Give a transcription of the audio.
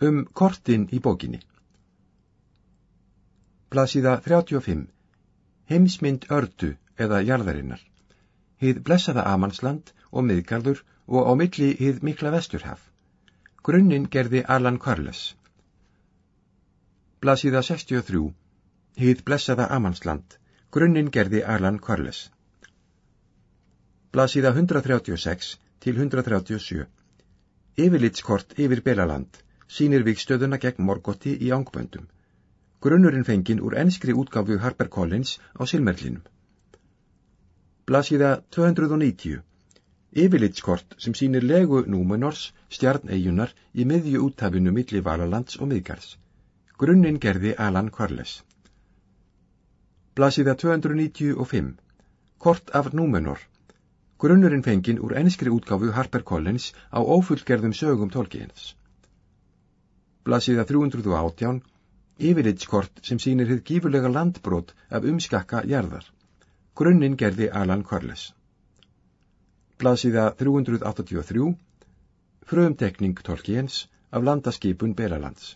Um kortin í bókinni. Blasiða 35. Heimsmynd ördu eða jarðarinnar. Hið blessaða Amansland og miðgarður og á milli hið mikla vesturhaf. Grunninn gerði Alan Carles. Blasiða 63. Hið blessaða Amansland. Grunninn gerði Alan Carles. Blasiða 136 til 137. Yfirlitskort yfir Belaland sínir vikstöðuna gegn Morgotti í ángböndum. Grunnurinn fengin úr enskri útgáfu Harper Collins á Silmerlinum. Blasiða 290. Yfirlitskort sem sínir legu Númenors stjarneigunar í miðju úttafinu milli Valalands og miðgars. Grunninn gerði Alan Carles. Blasiða 295. Kort af Númenor. Grunnurinn fengin úr enskri útgáfu Harper Collins á ófullgerðum sögum tólkiðins. Blasiða 318. Yfirlitskort sem sínir hið gífurlega landbrot af umskakka jarðar. Grunninn gerði Alan Carles. Blasiða 383. Frumtekning tólkiðins af landaskipun Belalands.